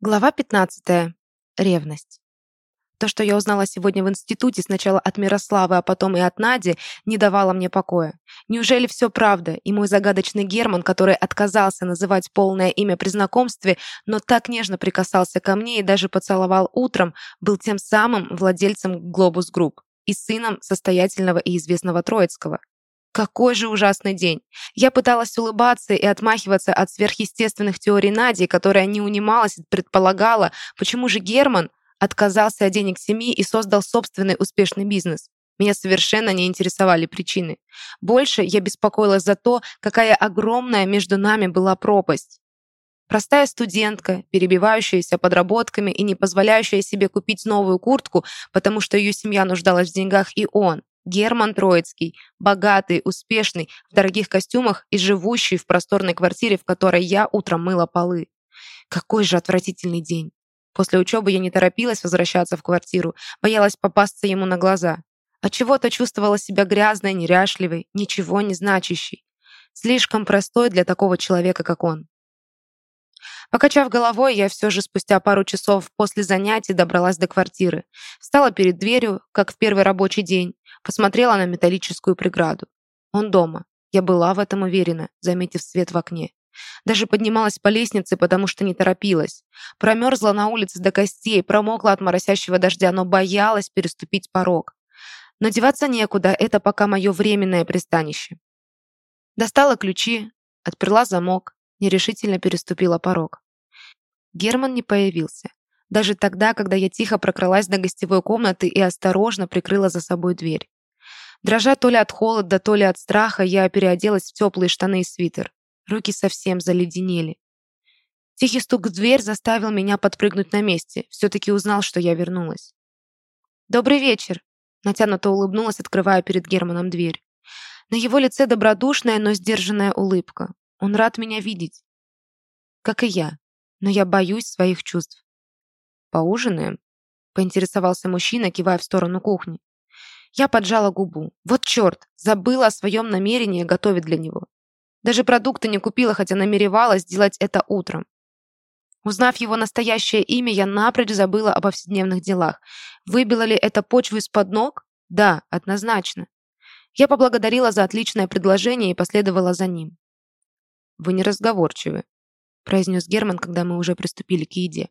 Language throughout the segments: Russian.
Глава 15. Ревность. То, что я узнала сегодня в институте, сначала от Мирославы, а потом и от Нади, не давало мне покоя. Неужели все правда, и мой загадочный Герман, который отказался называть полное имя при знакомстве, но так нежно прикасался ко мне и даже поцеловал утром, был тем самым владельцем Глобус Групп и сыном состоятельного и известного Троицкого? Какой же ужасный день! Я пыталась улыбаться и отмахиваться от сверхъестественных теорий Нади, которая не унималась и предполагала, почему же Герман отказался от денег семьи и создал собственный успешный бизнес. Меня совершенно не интересовали причины. Больше я беспокоилась за то, какая огромная между нами была пропасть. Простая студентка, перебивающаяся подработками и не позволяющая себе купить новую куртку, потому что ее семья нуждалась в деньгах, и он, Герман Троицкий, богатый, успешный, в дорогих костюмах и живущий в просторной квартире, в которой я утром мыла полы. Какой же отвратительный день. После учебы я не торопилась возвращаться в квартиру, боялась попасться ему на глаза. От чего-то чувствовала себя грязной, неряшливой, ничего не значащей. Слишком простой для такого человека, как он. Покачав головой, я все же спустя пару часов после занятий добралась до квартиры. Встала перед дверью, как в первый рабочий день, посмотрела на металлическую преграду. Он дома. Я была в этом уверена, заметив свет в окне. Даже поднималась по лестнице, потому что не торопилась. Промерзла на улице до костей, промокла от моросящего дождя, но боялась переступить порог. Но деваться некуда, это пока мое временное пристанище. Достала ключи, отперла замок, нерешительно переступила порог. Герман не появился. Даже тогда, когда я тихо прокралась до гостевой комнаты и осторожно прикрыла за собой дверь. Дрожа то ли от холода, то ли от страха, я переоделась в теплые штаны и свитер. Руки совсем заледенели. Тихий стук в дверь заставил меня подпрыгнуть на месте. Все-таки узнал, что я вернулась. «Добрый вечер!» Натянуто улыбнулась, открывая перед Германом дверь. На его лице добродушная, но сдержанная улыбка. Он рад меня видеть. Как и я. Но я боюсь своих чувств. «Поужинаем?» — поинтересовался мужчина, кивая в сторону кухни. Я поджала губу. Вот черт, забыла о своем намерении готовить для него. Даже продукты не купила, хотя намеревалась сделать это утром. Узнав его настоящее имя, я напрочь забыла о повседневных делах. Выбила ли это почву из-под ног? Да, однозначно. Я поблагодарила за отличное предложение и последовала за ним. «Вы неразговорчивы», — произнес Герман, когда мы уже приступили к еде.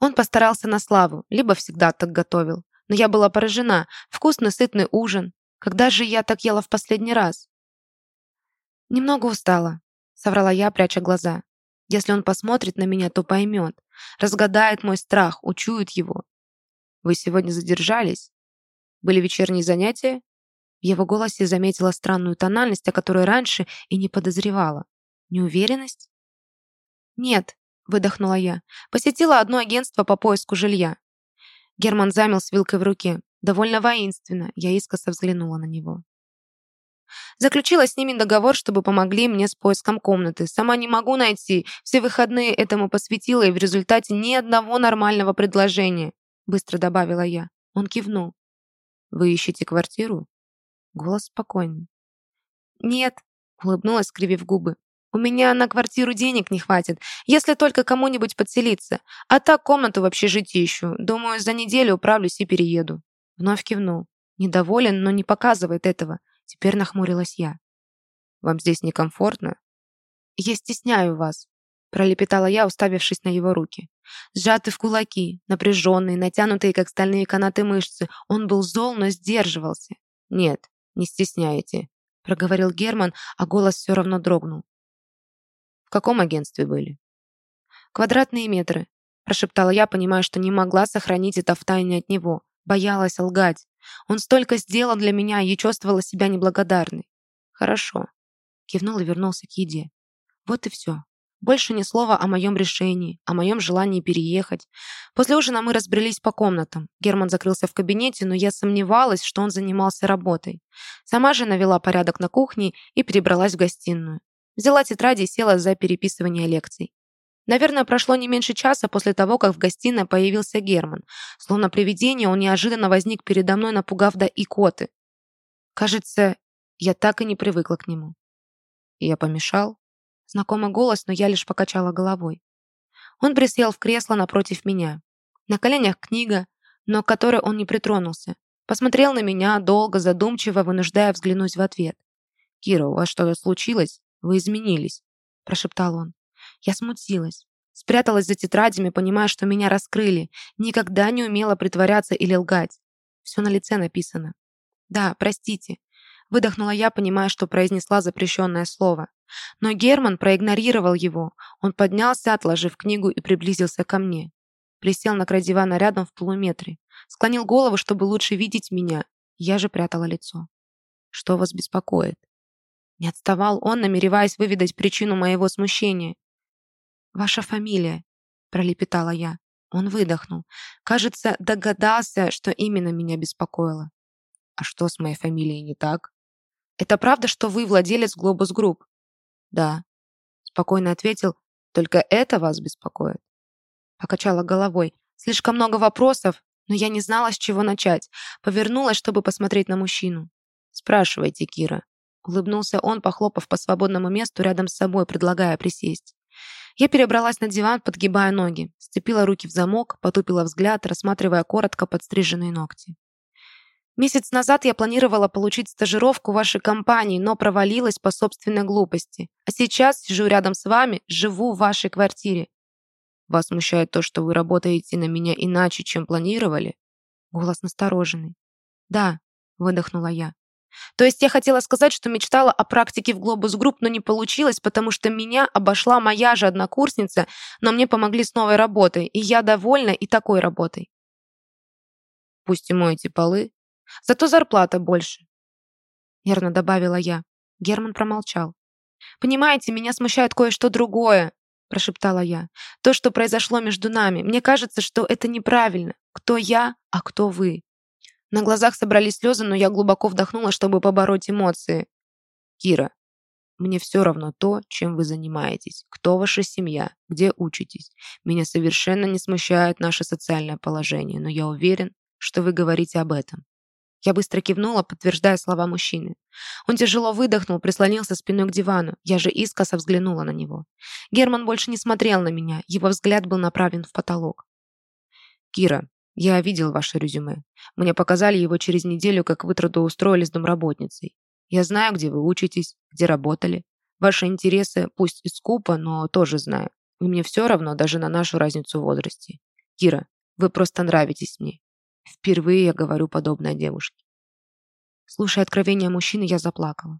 Он постарался на славу, либо всегда так готовил. Но я была поражена. Вкусный, сытный ужин. Когда же я так ела в последний раз? Немного устала, соврала я, пряча глаза. Если он посмотрит на меня, то поймет. Разгадает мой страх, учует его. Вы сегодня задержались? Были вечерние занятия? В его голосе заметила странную тональность, о которой раньше и не подозревала. Неуверенность? Нет, выдохнула я. Посетила одно агентство по поиску жилья. Герман замел с вилкой в руке. Довольно воинственно. Я искоса взглянула на него. Заключила с ними договор, чтобы помогли мне с поиском комнаты. Сама не могу найти. Все выходные этому посвятила, и в результате ни одного нормального предложения. Быстро добавила я. Он кивнул. «Вы ищете квартиру?» Голос спокойный. «Нет», — улыбнулась, скривив губы. У меня на квартиру денег не хватит, если только кому-нибудь подселиться. А так комнату в общежитии ищу. Думаю, за неделю управлюсь и перееду». Вновь кивнул. Недоволен, но не показывает этого. Теперь нахмурилась я. «Вам здесь некомфортно?» «Я стесняю вас», — пролепетала я, уставившись на его руки. Сжаты в кулаки, напряженные, натянутые, как стальные канаты мышцы. Он был зол, но сдерживался. «Нет, не стесняете», — проговорил Герман, а голос все равно дрогнул. В каком агентстве были? Квадратные метры, прошептала я, понимая, что не могла сохранить это в тайне от него. Боялась лгать. Он столько сделал для меня, и чувствовала себя неблагодарной. Хорошо. Кивнул и вернулся к еде. Вот и все. Больше ни слова о моем решении, о моем желании переехать. После ужина мы разбрелись по комнатам. Герман закрылся в кабинете, но я сомневалась, что он занимался работой. Сама же навела порядок на кухне и перебралась в гостиную. Взяла тетради и села за переписывание лекций. Наверное, прошло не меньше часа после того, как в гостиной появился Герман. Словно привидение, он неожиданно возник передо мной, напугав до икоты. Кажется, я так и не привыкла к нему. Я помешал. Знакомый голос, но я лишь покачала головой. Он присел в кресло напротив меня. На коленях книга, но к которой он не притронулся. Посмотрел на меня, долго, задумчиво, вынуждая взглянуть в ответ. «Кира, у вас что-то случилось? Вы изменились», – прошептал он. Я смутилась. Спряталась за тетрадями, понимая, что меня раскрыли. Никогда не умела притворяться или лгать. Все на лице написано. «Да, простите», – выдохнула я, понимая, что произнесла запрещенное слово. Но Герман проигнорировал его. Он поднялся, отложив книгу и приблизился ко мне. Присел на край дивана рядом в полуметре. Склонил голову, чтобы лучше видеть меня. Я же прятала лицо. «Что вас беспокоит?» Не отставал он, намереваясь выведать причину моего смущения. «Ваша фамилия», — пролепетала я. Он выдохнул. Кажется, догадался, что именно меня беспокоило. «А что с моей фамилией не так?» «Это правда, что вы владелец Глобус Групп?» «Да», — спокойно ответил. «Только это вас беспокоит?» Покачала головой. Слишком много вопросов, но я не знала, с чего начать. Повернулась, чтобы посмотреть на мужчину. «Спрашивайте, Кира». Улыбнулся он, похлопав по свободному месту рядом с собой, предлагая присесть. Я перебралась на диван, подгибая ноги, сцепила руки в замок, потупила взгляд, рассматривая коротко подстриженные ногти. Месяц назад я планировала получить стажировку в вашей компании, но провалилась по собственной глупости. А сейчас сижу рядом с вами, живу в вашей квартире. Вас смущает то, что вы работаете на меня иначе, чем планировали? Голос настороженный. Да, выдохнула я. То есть я хотела сказать, что мечтала о практике в Глобус Групп, но не получилось, потому что меня обошла моя же однокурсница, но мне помогли с новой работой, и я довольна и такой работой. Пусть и мою полы, зато зарплата больше. Нервно добавила я. Герман промолчал. «Понимаете, меня смущает кое-что другое прошептала я. «То, что произошло между нами. Мне кажется, что это неправильно. Кто я, а кто вы?» На глазах собрались слезы, но я глубоко вдохнула, чтобы побороть эмоции. «Кира, мне все равно то, чем вы занимаетесь, кто ваша семья, где учитесь. Меня совершенно не смущает наше социальное положение, но я уверен, что вы говорите об этом. Я быстро кивнула, подтверждая слова мужчины. Он тяжело выдохнул, прислонился спиной к дивану. Я же искоса взглянула на него. Герман больше не смотрел на меня. Его взгляд был направлен в потолок. «Кира, я видел ваше резюме. Мне показали его через неделю, как вы трудоустроились домработницей. Я знаю, где вы учитесь, где работали. Ваши интересы, пусть и скупо, но тоже знаю. И мне все равно даже на нашу разницу в возрасте. Кира, вы просто нравитесь мне. Впервые я говорю подобное девушке. Слушая откровения мужчины, я заплакала.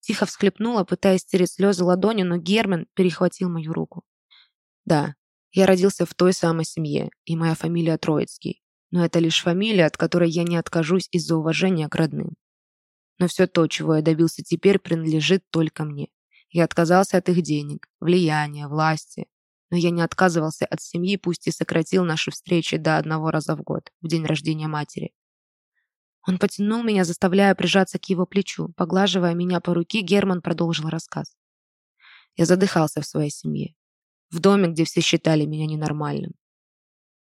Тихо всхлепнула, пытаясь стереть слезы ладонью, но Герман перехватил мою руку. Да, я родился в той самой семье, и моя фамилия Троицкий. Но это лишь фамилия, от которой я не откажусь из-за уважения к родным. Но все то, чего я добился теперь, принадлежит только мне. Я отказался от их денег, влияния, власти, но я не отказывался от семьи, пусть и сократил наши встречи до одного раза в год, в день рождения матери. Он потянул меня, заставляя прижаться к его плечу. Поглаживая меня по руке, Герман продолжил рассказ. Я задыхался в своей семье. В доме, где все считали меня ненормальным.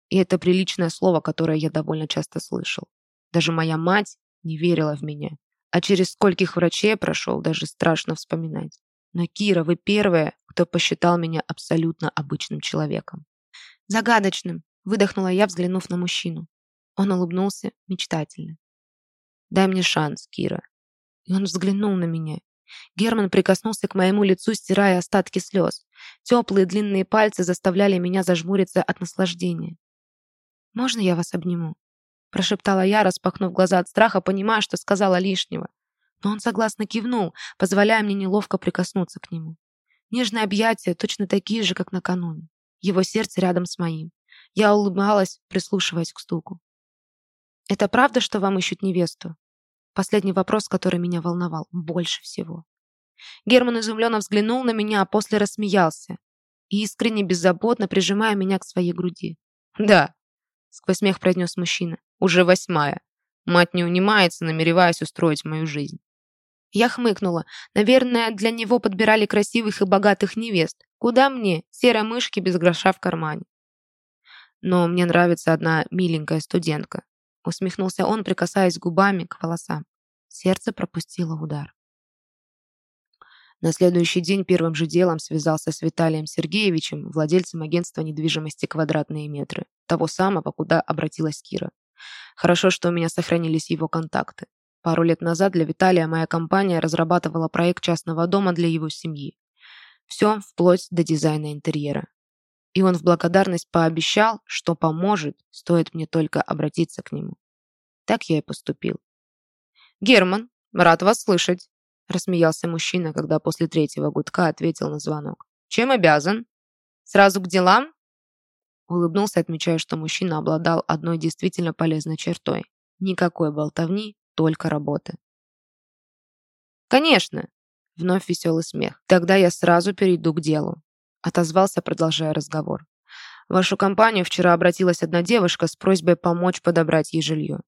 И это приличное слово, которое я довольно часто слышал. Даже моя мать не верила в меня. А через скольких врачей прошел, даже страшно вспоминать. Но, Кира, вы первая, кто посчитал меня абсолютно обычным человеком. Загадочным, выдохнула я, взглянув на мужчину. Он улыбнулся мечтательно. «Дай мне шанс, Кира». И он взглянул на меня. Герман прикоснулся к моему лицу, стирая остатки слез. Теплые длинные пальцы заставляли меня зажмуриться от наслаждения. «Можно я вас обниму?» Прошептала я, распахнув глаза от страха, понимая, что сказала лишнего но он согласно кивнул, позволяя мне неловко прикоснуться к нему. Нежные объятия точно такие же, как накануне. Его сердце рядом с моим. Я улыбалась, прислушиваясь к стуку. «Это правда, что вам ищут невесту?» Последний вопрос, который меня волновал больше всего. Герман изумленно взглянул на меня, а после рассмеялся, искренне, беззаботно прижимая меня к своей груди. «Да», — сквозь смех произнес мужчина, — «уже восьмая. Мать не унимается, намереваясь устроить мою жизнь. Я хмыкнула. Наверное, для него подбирали красивых и богатых невест. Куда мне, серой мышки без гроша в кармане? Но мне нравится одна миленькая студентка. Усмехнулся он, прикасаясь губами к волосам. Сердце пропустило удар. На следующий день первым же делом связался с Виталием Сергеевичем, владельцем агентства недвижимости «Квадратные метры», того самого, куда обратилась Кира. Хорошо, что у меня сохранились его контакты. Пару лет назад для Виталия моя компания разрабатывала проект частного дома для его семьи. Все вплоть до дизайна интерьера. И он в благодарность пообещал, что поможет, стоит мне только обратиться к нему. Так я и поступил. «Герман, рад вас слышать», – рассмеялся мужчина, когда после третьего гудка ответил на звонок. «Чем обязан? Сразу к делам?» Улыбнулся, отмечая, что мужчина обладал одной действительно полезной чертой. Никакой болтовни, только работы. «Конечно!» – вновь веселый смех. «Тогда я сразу перейду к делу», – отозвался, продолжая разговор. «В вашу компанию вчера обратилась одна девушка с просьбой помочь подобрать ей жилье.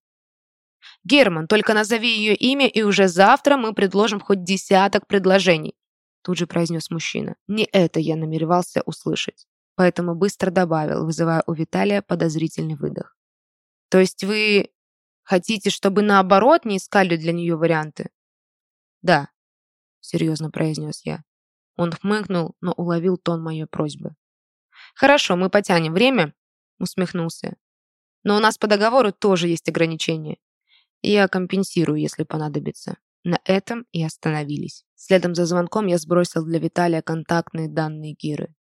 «Герман, только назови ее имя, и уже завтра мы предложим хоть десяток предложений», тут же произнес мужчина. Не это я намеревался услышать, поэтому быстро добавил, вызывая у Виталия подозрительный выдох. «То есть вы хотите, чтобы наоборот не искали для нее варианты?» «Да», — серьезно произнес я. Он хмыкнул, но уловил тон моей просьбы. «Хорошо, мы потянем время», — усмехнулся. «Но у нас по договору тоже есть ограничения. Я компенсирую, если понадобится. На этом и остановились. Следом за звонком я сбросил для Виталия контактные данные Киры.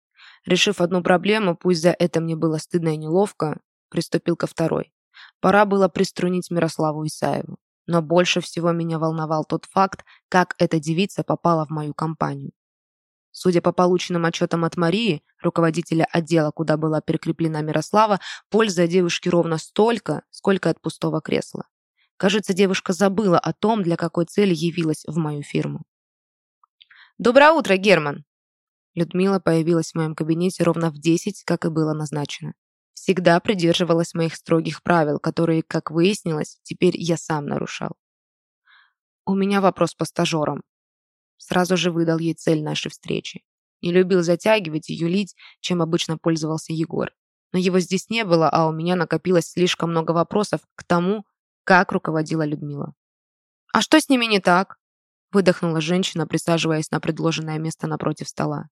Решив одну проблему, пусть за это мне было стыдно и неловко, приступил ко второй. Пора было приструнить Мирославу Исаеву. Но больше всего меня волновал тот факт, как эта девица попала в мою компанию. Судя по полученным отчетам от Марии, руководителя отдела, куда была прикреплена Мирослава, польза девушки ровно столько, сколько от пустого кресла. Кажется, девушка забыла о том, для какой цели явилась в мою фирму. «Доброе утро, Герман!» Людмила появилась в моем кабинете ровно в 10, как и было назначено. Всегда придерживалась моих строгих правил, которые, как выяснилось, теперь я сам нарушал. «У меня вопрос по стажерам». Сразу же выдал ей цель нашей встречи. Не любил затягивать и юлить, чем обычно пользовался Егор. Но его здесь не было, а у меня накопилось слишком много вопросов к тому, как руководила Людмила. «А что с ними не так?» выдохнула женщина, присаживаясь на предложенное место напротив стола.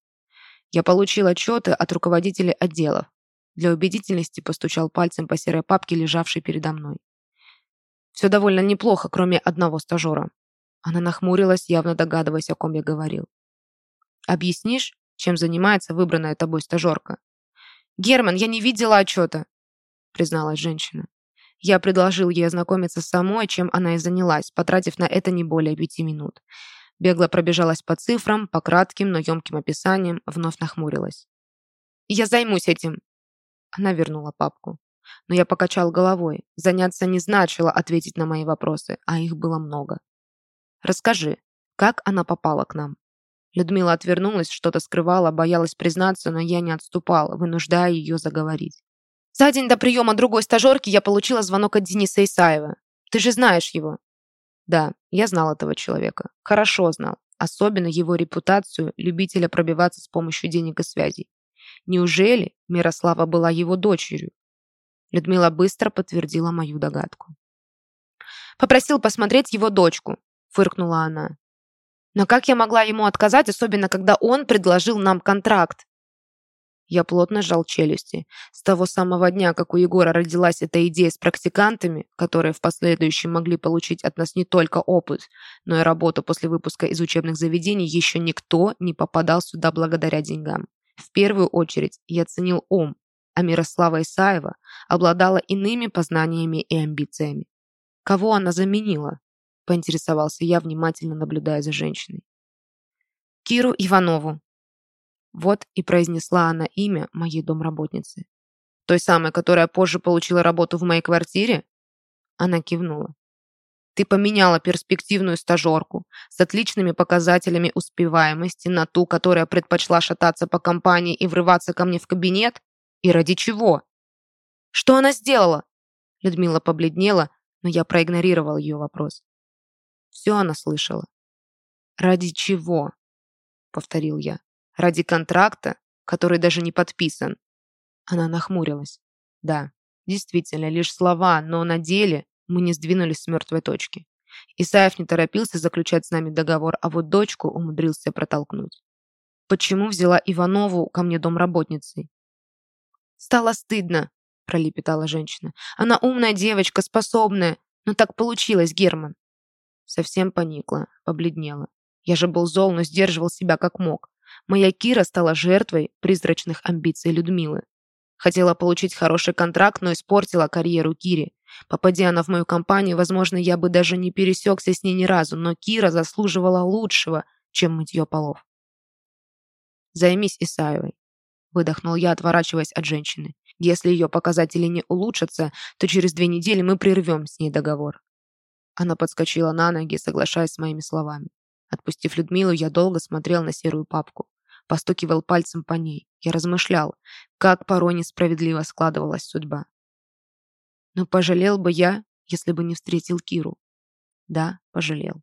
Я получил отчеты от руководителей отделов. Для убедительности постучал пальцем по серой папке, лежавшей передо мной. Все довольно неплохо, кроме одного стажера. Она нахмурилась, явно догадываясь, о ком я говорил. «Объяснишь, чем занимается выбранная тобой стажерка?» «Герман, я не видела отчета», призналась женщина. Я предложил ей ознакомиться самой, чем она и занялась, потратив на это не более пяти минут. Бегло пробежалась по цифрам, по кратким, но емким описаниям, вновь нахмурилась. «Я займусь этим!» Она вернула папку. Но я покачал головой. Заняться не значило ответить на мои вопросы, а их было много. «Расскажи, как она попала к нам?» Людмила отвернулась, что-то скрывала, боялась признаться, но я не отступал, вынуждая ее заговорить. За день до приема другой стажерки я получила звонок от Дениса Исаева. Ты же знаешь его. Да, я знал этого человека. Хорошо знал. Особенно его репутацию любителя пробиваться с помощью денег и связей. Неужели Мирослава была его дочерью? Людмила быстро подтвердила мою догадку. «Попросил посмотреть его дочку», — фыркнула она. «Но как я могла ему отказать, особенно когда он предложил нам контракт?» Я плотно сжал челюсти. С того самого дня, как у Егора родилась эта идея с практикантами, которые в последующем могли получить от нас не только опыт, но и работу после выпуска из учебных заведений, еще никто не попадал сюда благодаря деньгам. В первую очередь я ценил ум, а Мирослава Исаева обладала иными познаниями и амбициями. Кого она заменила? Поинтересовался я, внимательно наблюдая за женщиной. Киру Иванову, вот и произнесла она имя моей домработницы. Той самой, которая позже получила работу в моей квартире? Она кивнула. Ты поменяла перспективную стажерку с отличными показателями успеваемости на ту, которая предпочла шататься по компании и врываться ко мне в кабинет? И ради чего? Что она сделала? Людмила побледнела, но я проигнорировал ее вопрос. Все она слышала. «Ради чего?» — повторил я. Ради контракта, который даже не подписан. Она нахмурилась. Да, действительно, лишь слова, но на деле мы не сдвинулись с мертвой точки. Исаев не торопился заключать с нами договор, а вот дочку умудрился протолкнуть. Почему взяла Иванову ко мне домработницей? «Стало стыдно», — пролепетала женщина. «Она умная девочка, способная. Но так получилось, Герман». Совсем поникла, побледнела. Я же был зол, но сдерживал себя как мог. Моя Кира стала жертвой призрачных амбиций Людмилы. Хотела получить хороший контракт, но испортила карьеру Кире. Попадя она в мою компанию, возможно, я бы даже не пересекся с ней ни разу, но Кира заслуживала лучшего, чем мытье полов. «Займись Исаевой», — выдохнул я, отворачиваясь от женщины. «Если ее показатели не улучшатся, то через две недели мы прервем с ней договор». Она подскочила на ноги, соглашаясь с моими словами. Отпустив Людмилу, я долго смотрел на серую папку. Постукивал пальцем по ней. Я размышлял, как порой несправедливо складывалась судьба. Но пожалел бы я, если бы не встретил Киру. Да, пожалел.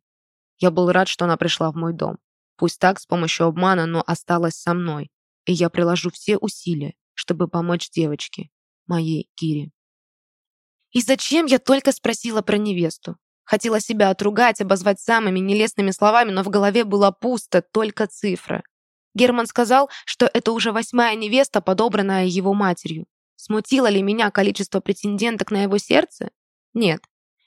Я был рад, что она пришла в мой дом. Пусть так, с помощью обмана, но осталась со мной. И я приложу все усилия, чтобы помочь девочке, моей Кире. И зачем я только спросила про невесту? Хотела себя отругать, обозвать самыми нелестными словами, но в голове было пусто, только цифра. Герман сказал, что это уже восьмая невеста, подобранная его матерью. Смутило ли меня количество претенденток на его сердце? Нет.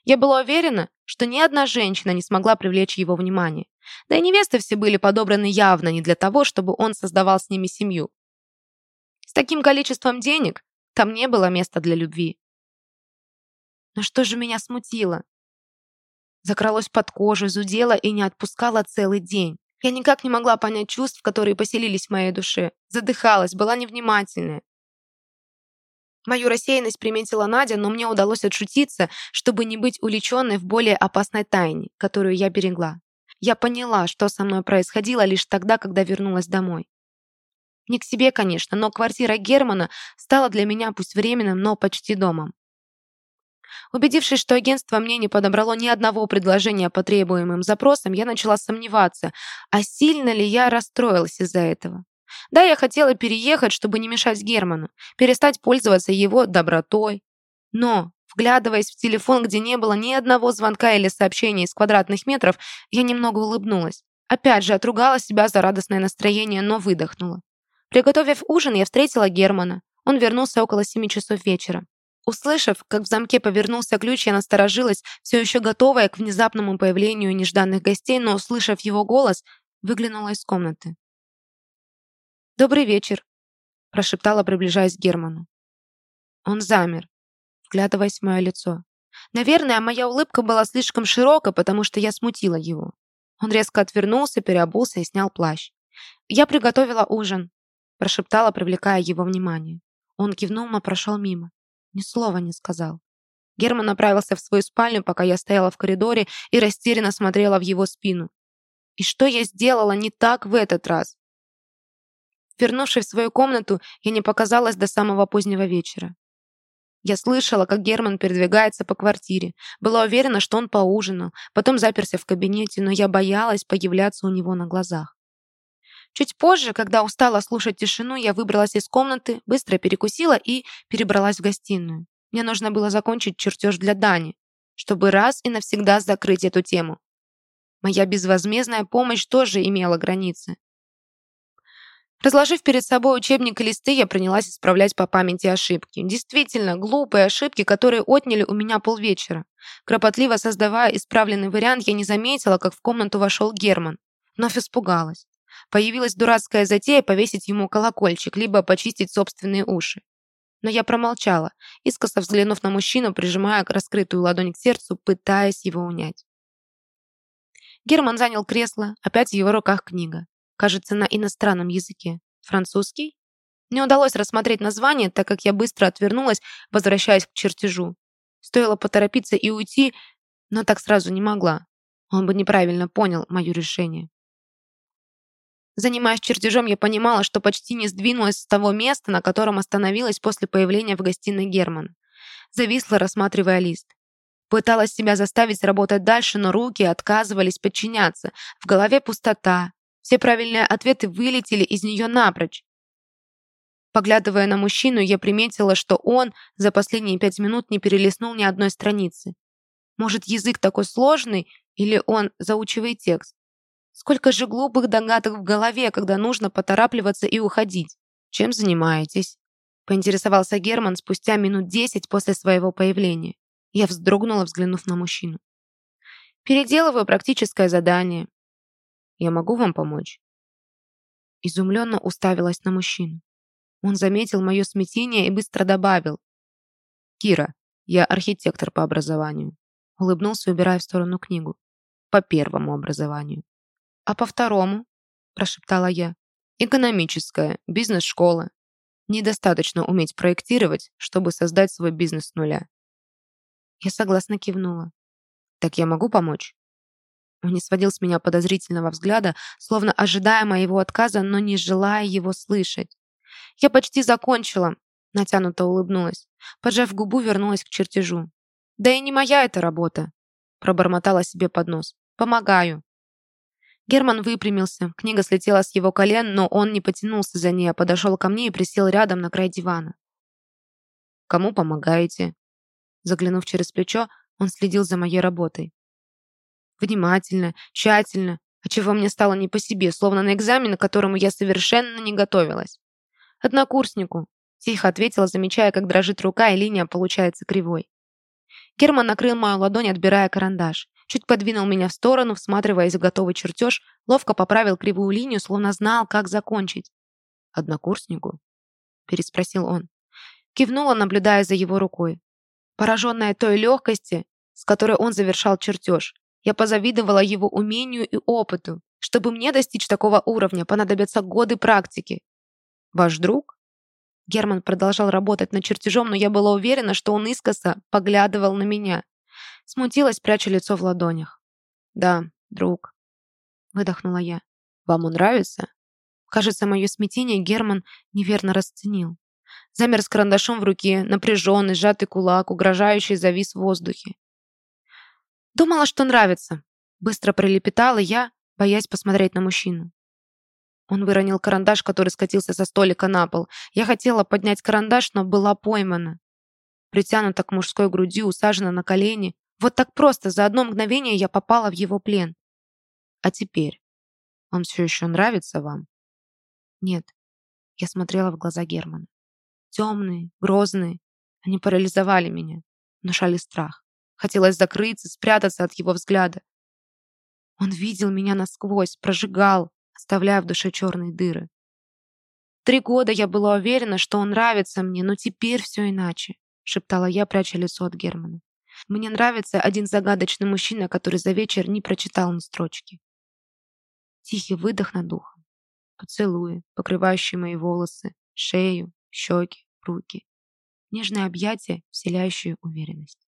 Я была уверена, что ни одна женщина не смогла привлечь его внимание. Да и невесты все были подобраны явно не для того, чтобы он создавал с ними семью. С таким количеством денег там не было места для любви. Но что же меня смутило? Закралось под кожу, зудело и не отпускало целый день. Я никак не могла понять чувств, которые поселились в моей душе. Задыхалась, была невнимательная. Мою рассеянность приметила Надя, но мне удалось отшутиться, чтобы не быть увлеченной в более опасной тайне, которую я берегла. Я поняла, что со мной происходило лишь тогда, когда вернулась домой. Не к себе, конечно, но квартира Германа стала для меня пусть временным, но почти домом. Убедившись, что агентство мне не подобрало ни одного предложения по требуемым запросам, я начала сомневаться, а сильно ли я расстроилась из-за этого. Да, я хотела переехать, чтобы не мешать Герману, перестать пользоваться его добротой. Но, вглядываясь в телефон, где не было ни одного звонка или сообщения из квадратных метров, я немного улыбнулась. Опять же, отругала себя за радостное настроение, но выдохнула. Приготовив ужин, я встретила Германа. Он вернулся около семи часов вечера. Услышав, как в замке повернулся ключ, я насторожилась, все еще готовая к внезапному появлению нежданных гостей, но, услышав его голос, выглянула из комнаты. «Добрый вечер», – прошептала, приближаясь к Герману. Он замер, вглядываясь в мое лицо. Наверное, моя улыбка была слишком широка, потому что я смутила его. Он резко отвернулся, переобулся и снял плащ. «Я приготовила ужин», – прошептала, привлекая его внимание. Он кивнул, но прошел мимо. Ни слова не сказал. Герман направился в свою спальню, пока я стояла в коридоре и растерянно смотрела в его спину. И что я сделала не так в этот раз? Вернувшись в свою комнату, я не показалась до самого позднего вечера. Я слышала, как Герман передвигается по квартире. Была уверена, что он поужинал, потом заперся в кабинете, но я боялась появляться у него на глазах. Чуть позже, когда устала слушать тишину, я выбралась из комнаты, быстро перекусила и перебралась в гостиную. Мне нужно было закончить чертеж для Дани, чтобы раз и навсегда закрыть эту тему. Моя безвозмездная помощь тоже имела границы. Разложив перед собой учебник и листы, я принялась исправлять по памяти ошибки. Действительно, глупые ошибки, которые отняли у меня полвечера. Кропотливо создавая исправленный вариант, я не заметила, как в комнату вошел Герман. Вновь испугалась. Появилась дурацкая затея повесить ему колокольчик, либо почистить собственные уши. Но я промолчала, искоса взглянув на мужчину, прижимая раскрытую ладонь к сердцу, пытаясь его унять. Герман занял кресло, опять в его руках книга. Кажется, на иностранном языке. Французский? Не удалось рассмотреть название, так как я быстро отвернулась, возвращаясь к чертежу. Стоило поторопиться и уйти, но так сразу не могла. Он бы неправильно понял мое решение. Занимаясь чертежом, я понимала, что почти не сдвинулась с того места, на котором остановилась после появления в гостиной Германа. Зависла, рассматривая лист. Пыталась себя заставить работать дальше, но руки отказывались подчиняться. В голове пустота. Все правильные ответы вылетели из нее напрочь. Поглядывая на мужчину, я приметила, что он за последние пять минут не перелистнул ни одной страницы. Может, язык такой сложный, или он заучивает текст? Сколько же глупых догадок в голове, когда нужно поторапливаться и уходить. Чем занимаетесь? Поинтересовался Герман спустя минут десять после своего появления. Я вздрогнула, взглянув на мужчину. Переделываю практическое задание. Я могу вам помочь? Изумленно уставилась на мужчину. Он заметил мое смятение и быстро добавил. «Кира, я архитектор по образованию». Улыбнулся, убирая в сторону книгу. «По первому образованию». «А по второму?» прошептала я. «Экономическая, бизнес-школа. Недостаточно уметь проектировать, чтобы создать свой бизнес с нуля». Я согласно кивнула. «Так я могу помочь?» Он не сводил с меня подозрительного взгляда, словно ожидая моего отказа, но не желая его слышать. «Я почти закончила», — натянуто улыбнулась. Поджав губу, вернулась к чертежу. «Да и не моя эта работа», — пробормотала себе под нос. «Помогаю». Герман выпрямился, книга слетела с его колен, но он не потянулся за ней, а подошел ко мне и присел рядом на край дивана. «Кому помогаете?» Заглянув через плечо, он следил за моей работой. Внимательно, тщательно, отчего мне стало не по себе, словно на экзамен, к которому я совершенно не готовилась. «Однокурснику», — тихо ответила, замечая, как дрожит рука, и линия получается кривой. Герман накрыл мою ладонь, отбирая карандаш. Чуть подвинул меня в сторону, всматриваясь в готовый чертеж, ловко поправил кривую линию, словно знал, как закончить. «Однокурснику?» — переспросил он. Кивнула, наблюдая за его рукой. Пораженная той легкости, с которой он завершал чертеж, я позавидовала его умению и опыту. Чтобы мне достичь такого уровня, понадобятся годы практики. «Ваш друг?» Герман продолжал работать над чертежом, но я была уверена, что он искоса поглядывал на меня. Смутилась, пряча лицо в ладонях. «Да, друг», — выдохнула я. «Вам он нравится?» Кажется, мое смятение Герман неверно расценил. Замер с карандашом в руке, напряженный, сжатый кулак, угрожающий завис в воздухе. Думала, что нравится. Быстро пролепетала я, боясь посмотреть на мужчину. Он выронил карандаш, который скатился со столика на пол. Я хотела поднять карандаш, но была поймана. Притянута к мужской груди, усажена на колени. Вот так просто, за одно мгновение я попала в его плен. А теперь? Он все еще нравится вам? Нет. Я смотрела в глаза Германа. Темные, грозные. Они парализовали меня. Внушали страх. Хотелось закрыться, спрятаться от его взгляда. Он видел меня насквозь, прожигал, оставляя в душе черные дыры. Три года я была уверена, что он нравится мне, но теперь все иначе, шептала я, пряча лицо от Германа. Мне нравится один загадочный мужчина, который за вечер не прочитал ни строчки. Тихий выдох над духом. Поцелуи, покрывающие мои волосы, шею, щеки, руки. Нежное объятие, вселяющее уверенность.